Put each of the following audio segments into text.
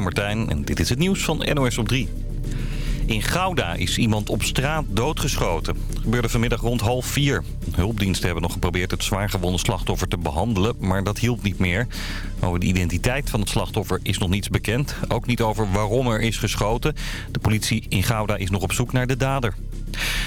Martijn en dit is het nieuws van NOS op 3. In Gouda is iemand op straat doodgeschoten. Gebeurde vanmiddag rond half vier. Hulpdiensten hebben nog geprobeerd het zwaargewonde slachtoffer te behandelen, maar dat hielp niet meer. Over de identiteit van het slachtoffer is nog niets bekend. Ook niet over waarom er is geschoten. De politie in Gouda is nog op zoek naar de dader.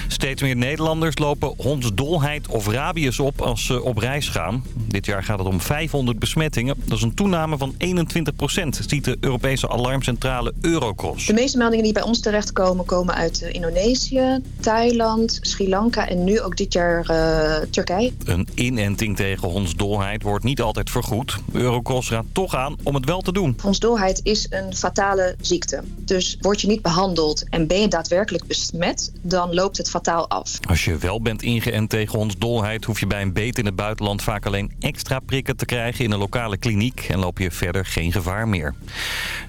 Steeds meer Nederlanders lopen hondsdolheid of rabies op als ze op reis gaan. Dit jaar gaat het om 500 besmettingen. Dat is een toename van 21 procent, ziet de Europese alarmcentrale Eurocross. De meeste meldingen die bij ons terechtkomen komen uit eh, Indonesië, Thailand, Sri Lanka en nu ook dit jaar uh, Turkije. Een inenting tegen hondsdolheid wordt niet altijd vergoed. Eurocross raadt toch aan om het wel te doen. Hondsdolheid is een fatale ziekte. Dus word je niet behandeld en ben je daadwerkelijk besmet, dan loopt het fataal af. Als je wel bent ingeënt tegen hondsdolheid... hoef je bij een beet in het buitenland vaak alleen extra prikken te krijgen... in een lokale kliniek en loop je verder geen gevaar meer.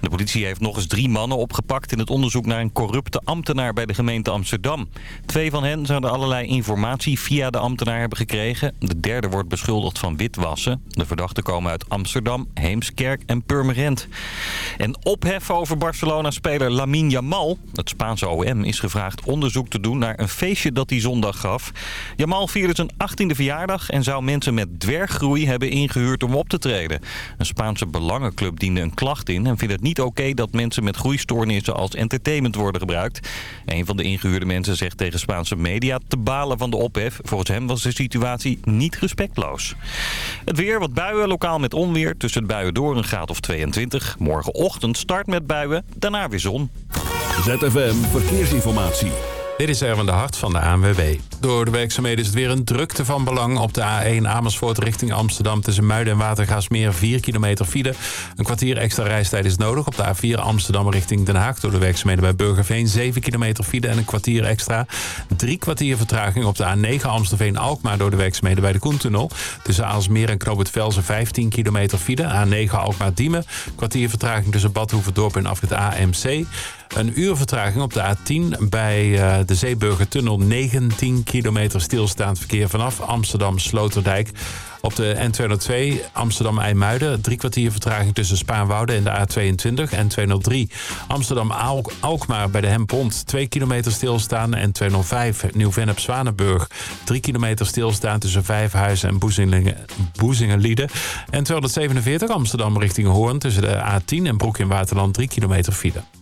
De politie heeft nog eens drie mannen opgepakt... in het onderzoek naar een corrupte ambtenaar bij de gemeente Amsterdam. Twee van hen zouden allerlei informatie via de ambtenaar hebben gekregen. De derde wordt beschuldigd van witwassen. De verdachten komen uit Amsterdam, Heemskerk en Purmerend. En ophef over Barcelona-speler Lamine Yamal. Het Spaanse OM is gevraagd onderzoek te doen naar een feestje dat hij zondag gaf. Jamal vierde zijn 18e verjaardag en zou mensen met dwerggroei hebben ingehuurd om op te treden. Een Spaanse belangenclub diende een klacht in en vindt het niet oké dat mensen met groeistoornissen als entertainment worden gebruikt. Een van de ingehuurde mensen zegt tegen Spaanse media te balen van de ophef. Volgens hem was de situatie niet respectloos. Het weer, wat buien, lokaal met onweer. Tussen het buien door een graad of 22. Morgenochtend start met buien, daarna weer zon. ZFM Verkeersinformatie. Dit is Erwin de Hart van de ANWB. Door de werkzaamheden is het weer een drukte van belang. Op de A1 Amersfoort richting Amsterdam tussen Muiden en Watergaasmeer 4 kilometer file. Een kwartier extra reistijd is nodig. Op de A4 Amsterdam richting Den Haag door de werkzaamheden bij Burgerveen 7 kilometer file en een kwartier extra. Drie kwartier vertraging op de A9 Amstelveen-Alkmaar door de werkzaamheden bij de Koentunnel. Tussen Aalsmeer en Knoop Velzen 15 kilometer file. A9 Alkmaar-Diemen. Kwartier vertraging tussen Badhoevedorp en afrit AMC. Een uur vertraging op de A10 bij uh, de Zeeburgertunnel. 19 kilometer stilstaand verkeer vanaf Amsterdam-Sloterdijk. Op de N202 Amsterdam-IJmuiden. Drie kwartier vertraging tussen Spaanwouden en de A22 en 203. Amsterdam-Alkmaar bij de Hempont. 2 kilometer stilstaan en 205 Nieuw-Vennep-Zwanenburg. 3 kilometer stilstaan tussen Vijfhuizen en Boezingen-Lieden. En 247 Amsterdam richting Hoorn tussen de A10 en Broek in Waterland. 3 kilometer file.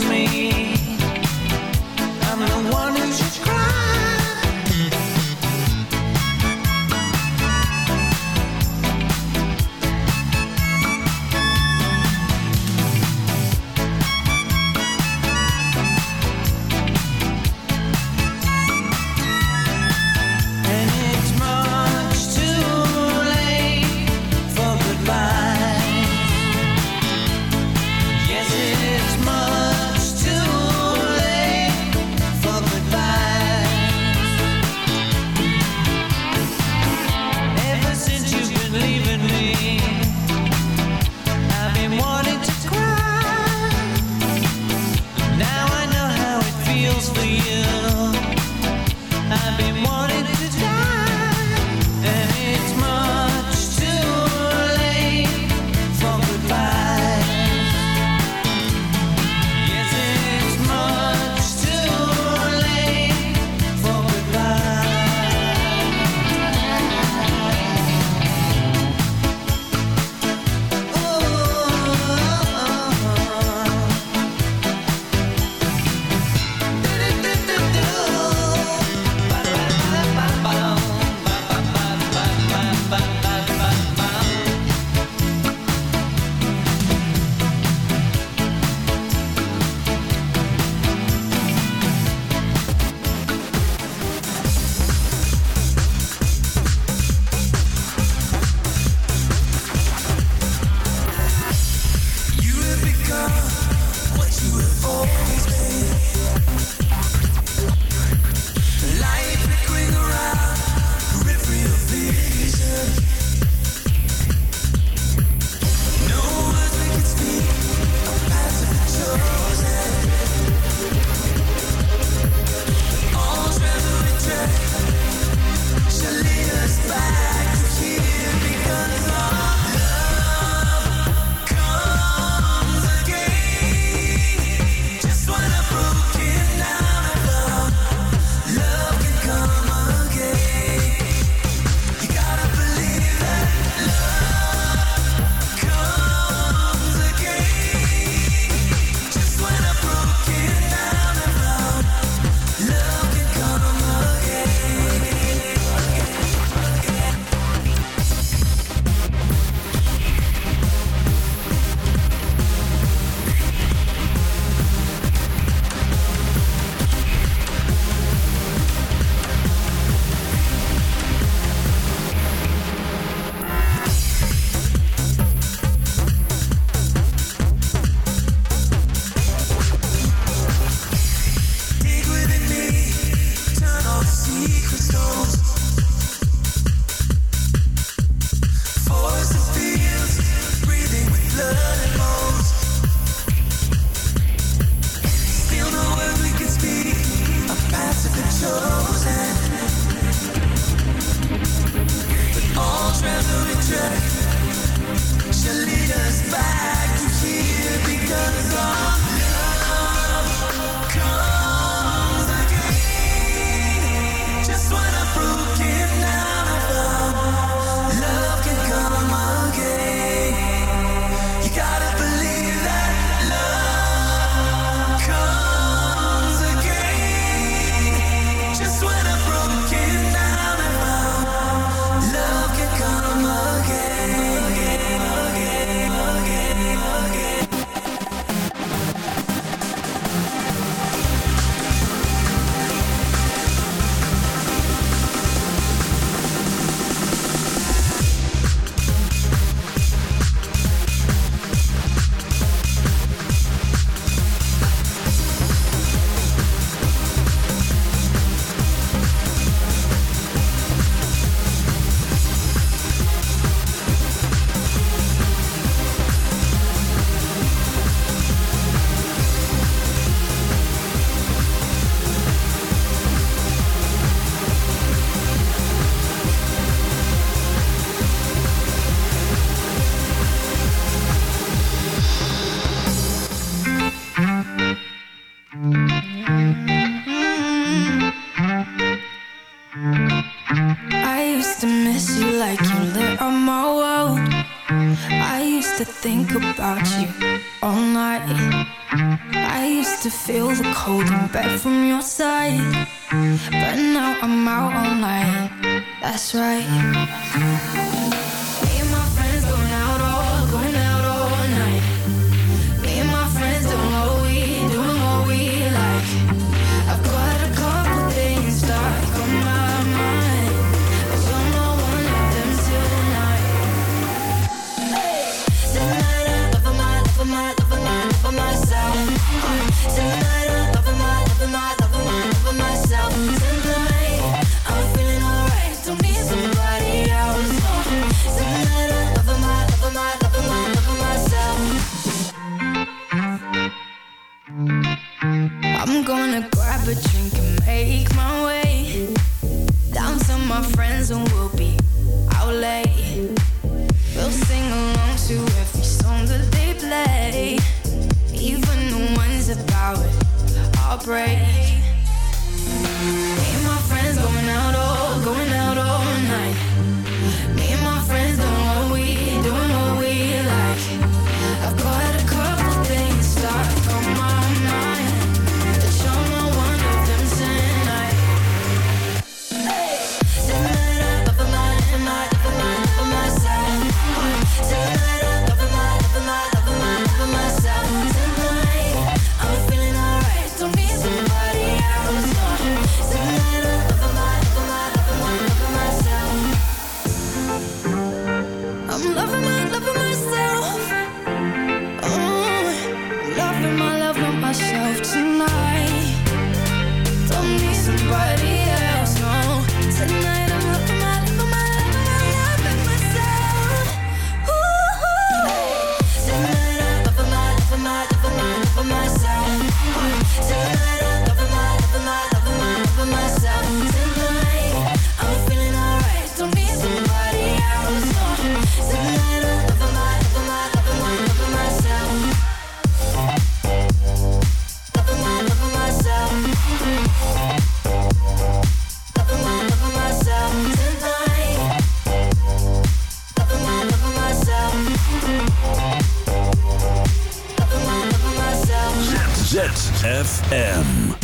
to me. ZFM.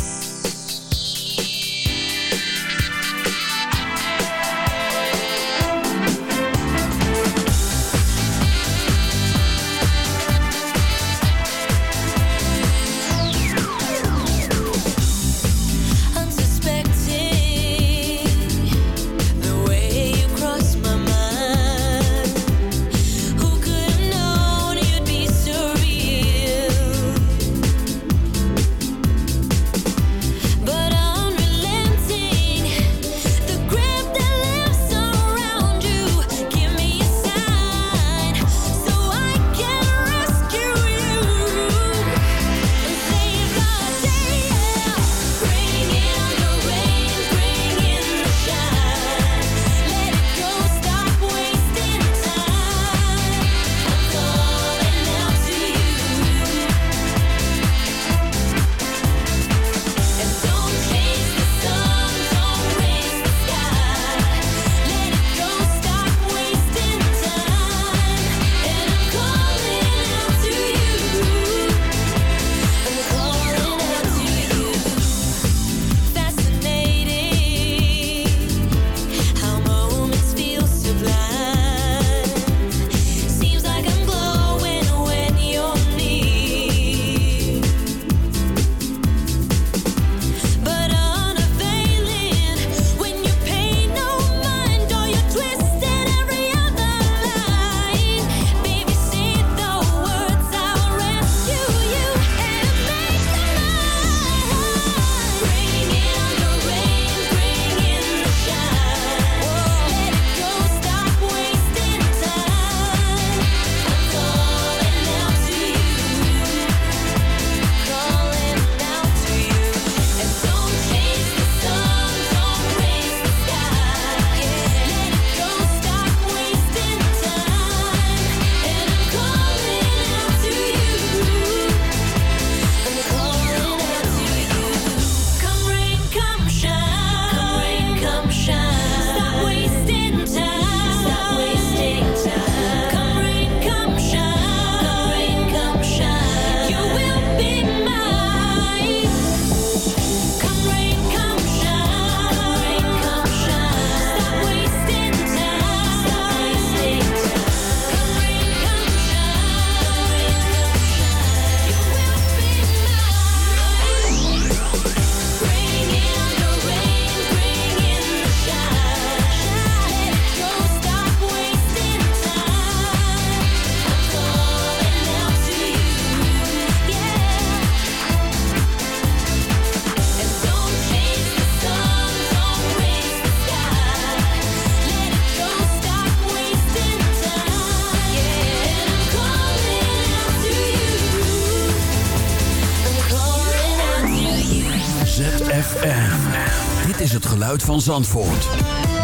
Van Zandvoort.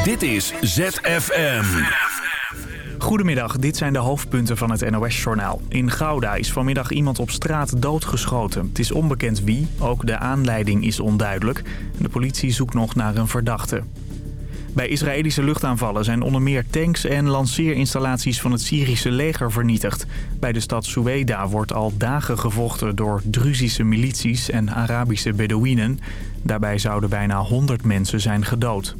Dit is ZFM. Goedemiddag, dit zijn de hoofdpunten van het NOS-journaal. In Gouda is vanmiddag iemand op straat doodgeschoten. Het is onbekend wie, ook de aanleiding is onduidelijk. De politie zoekt nog naar een verdachte. Bij Israëlische luchtaanvallen zijn onder meer tanks en lanceerinstallaties van het Syrische leger vernietigd. Bij de stad Sueda wordt al dagen gevochten door Druzische milities en Arabische Bedouinen. Daarbij zouden bijna 100 mensen zijn gedood.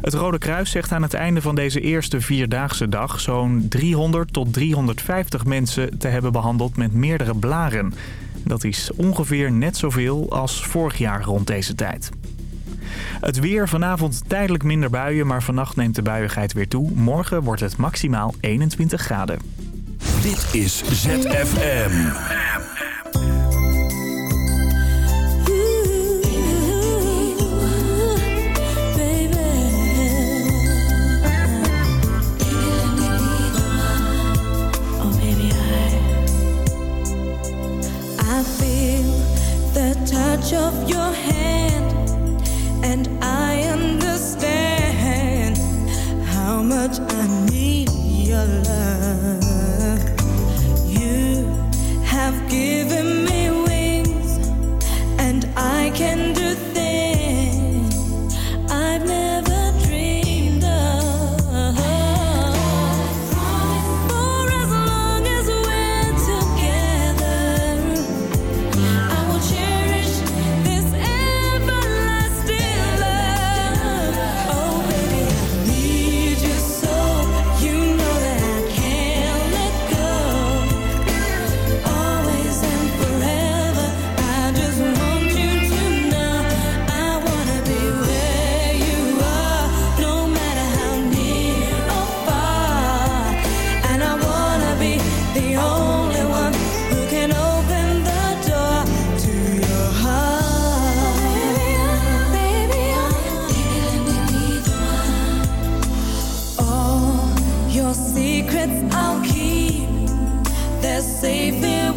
Het Rode Kruis zegt aan het einde van deze eerste Vierdaagse dag... zo'n 300 tot 350 mensen te hebben behandeld met meerdere blaren. Dat is ongeveer net zoveel als vorig jaar rond deze tijd. Het weer vanavond tijdelijk minder buien, maar vannacht neemt de buiigheid weer toe. Morgen wordt het maximaal 21 graden. Dit is ZFM. I feel the touch of your hand, much I need your love. Secrets I'll keep. They're safe here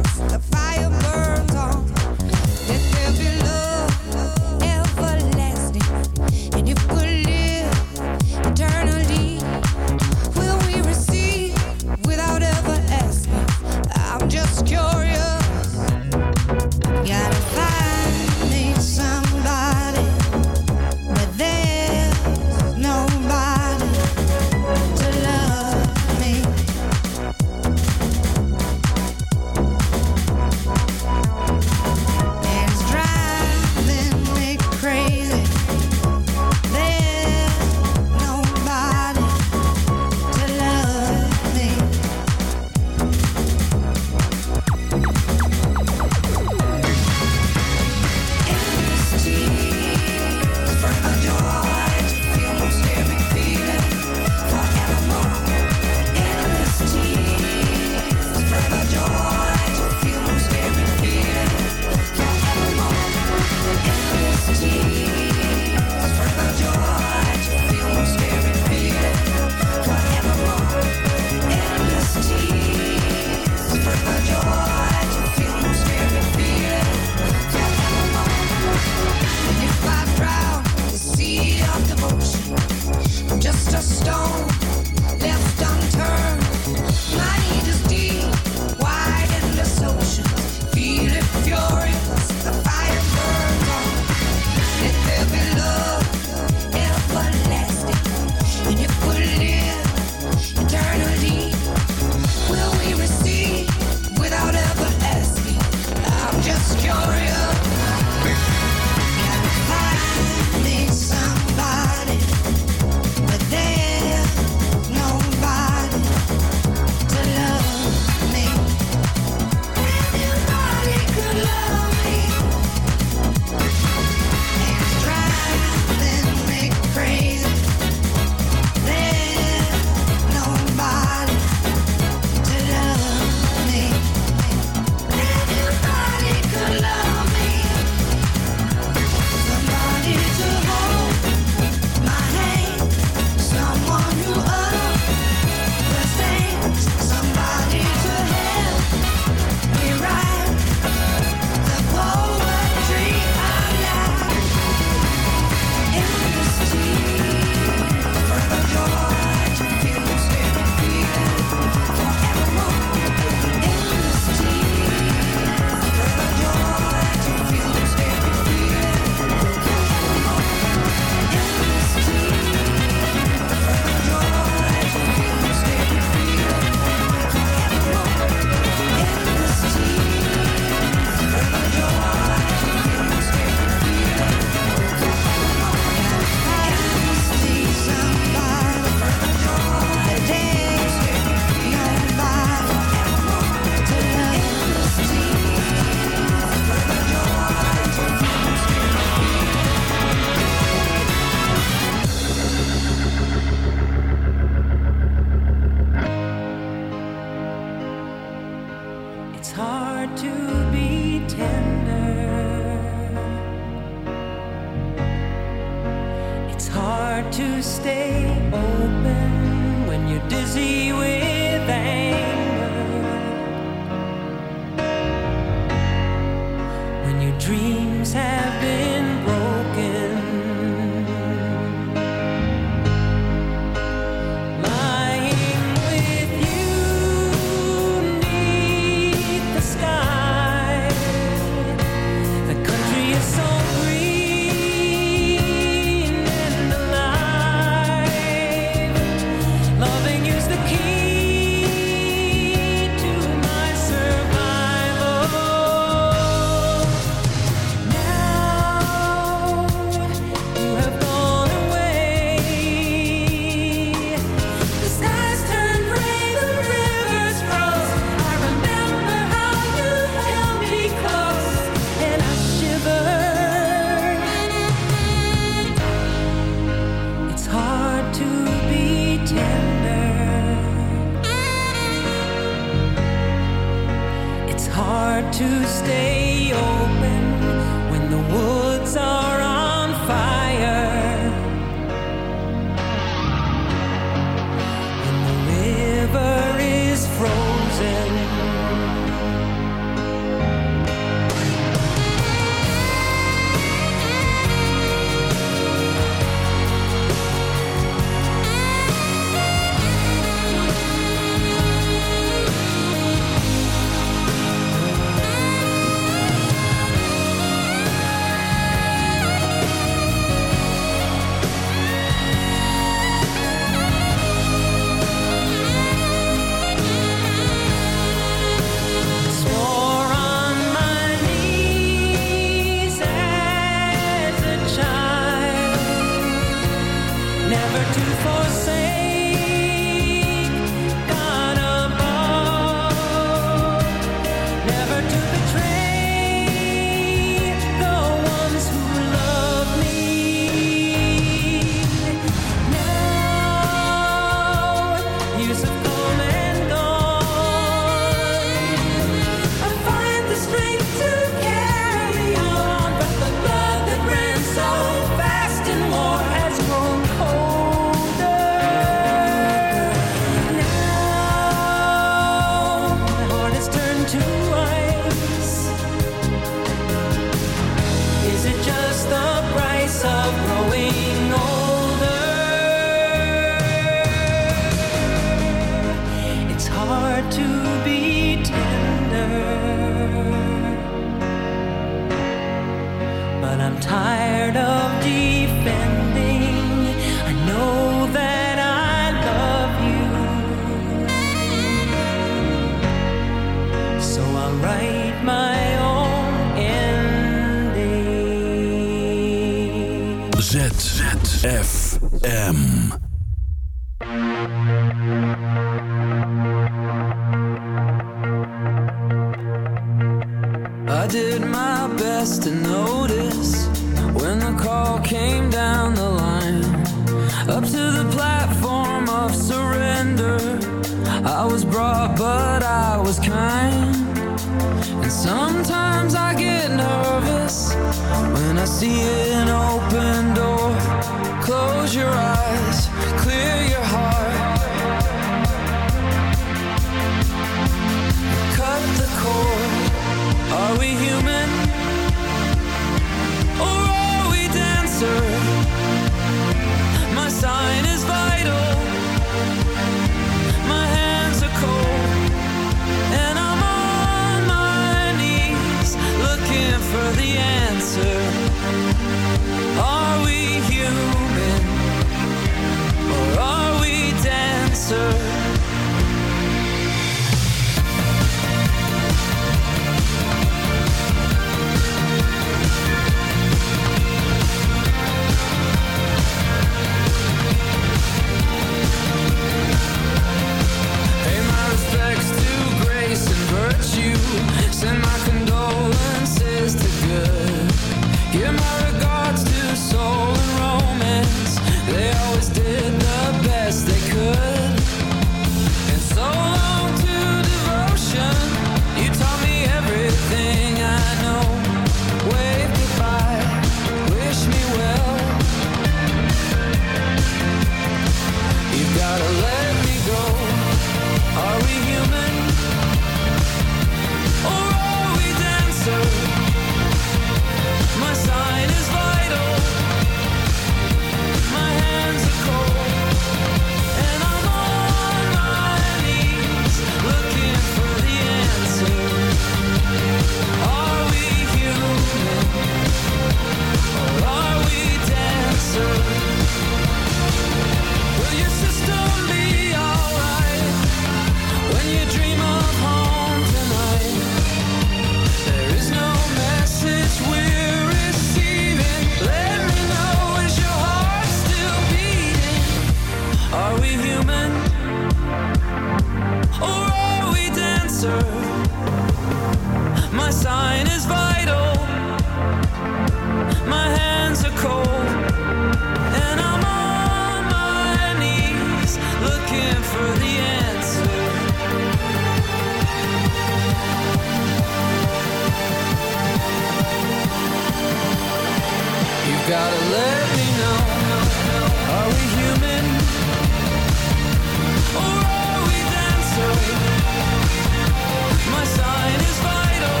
My sign is vital.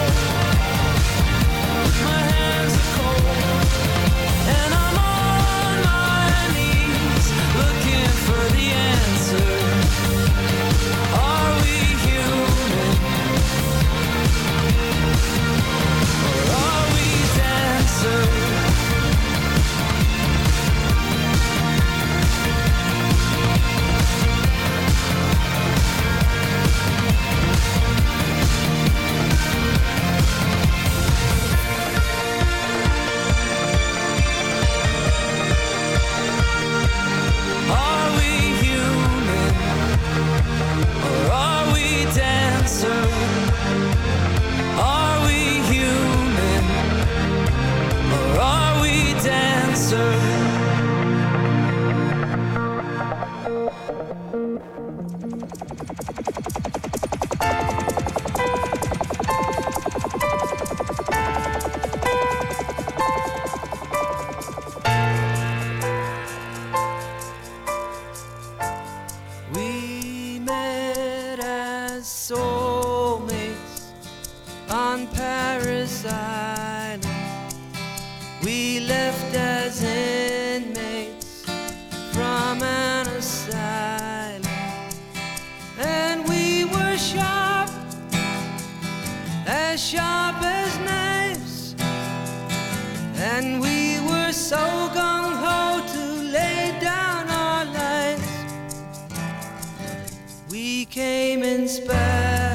My hands are cold.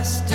last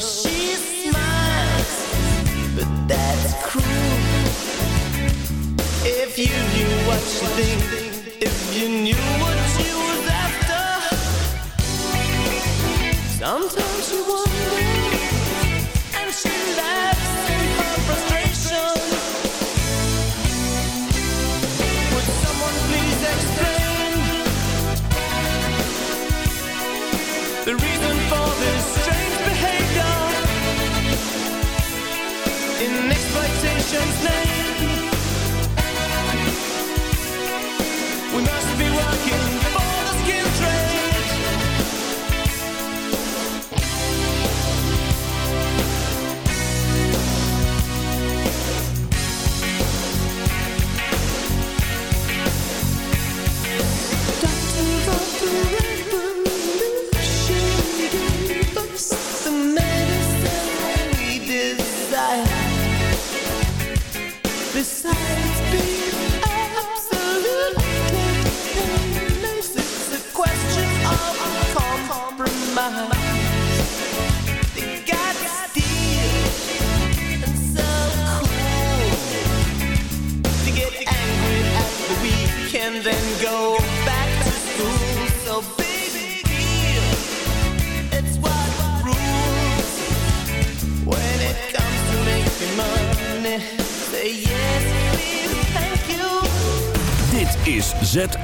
she smiles, but that's cruel. If you knew what she thinks, if you knew.